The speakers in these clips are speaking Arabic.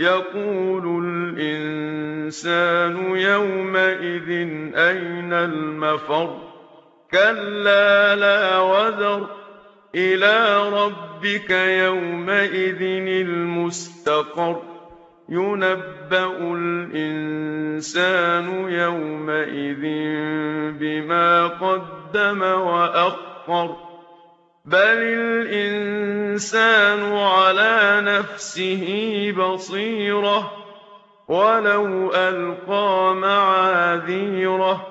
يقول الإنسان يومئذ أين المفر؟ كلا لا وذر. إلى ربك يومئذ المستقر. ينبأ الإنسان يومئذ بما قدم وأخر. بل الإنسان على نفسه بصيرة ولو ألقى معاذيره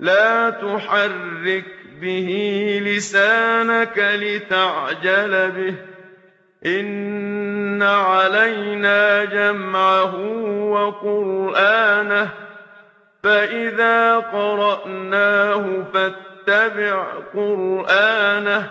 لا تحرك به لسانك لتعجل به إن علينا جمعه وقرآنه فإذا قرأناه فاتبع قرآنه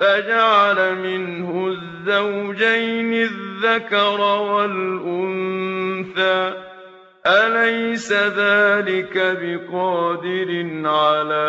فجعل منه الزوجين الذكر والأنثى. أليس ذلك بقادر على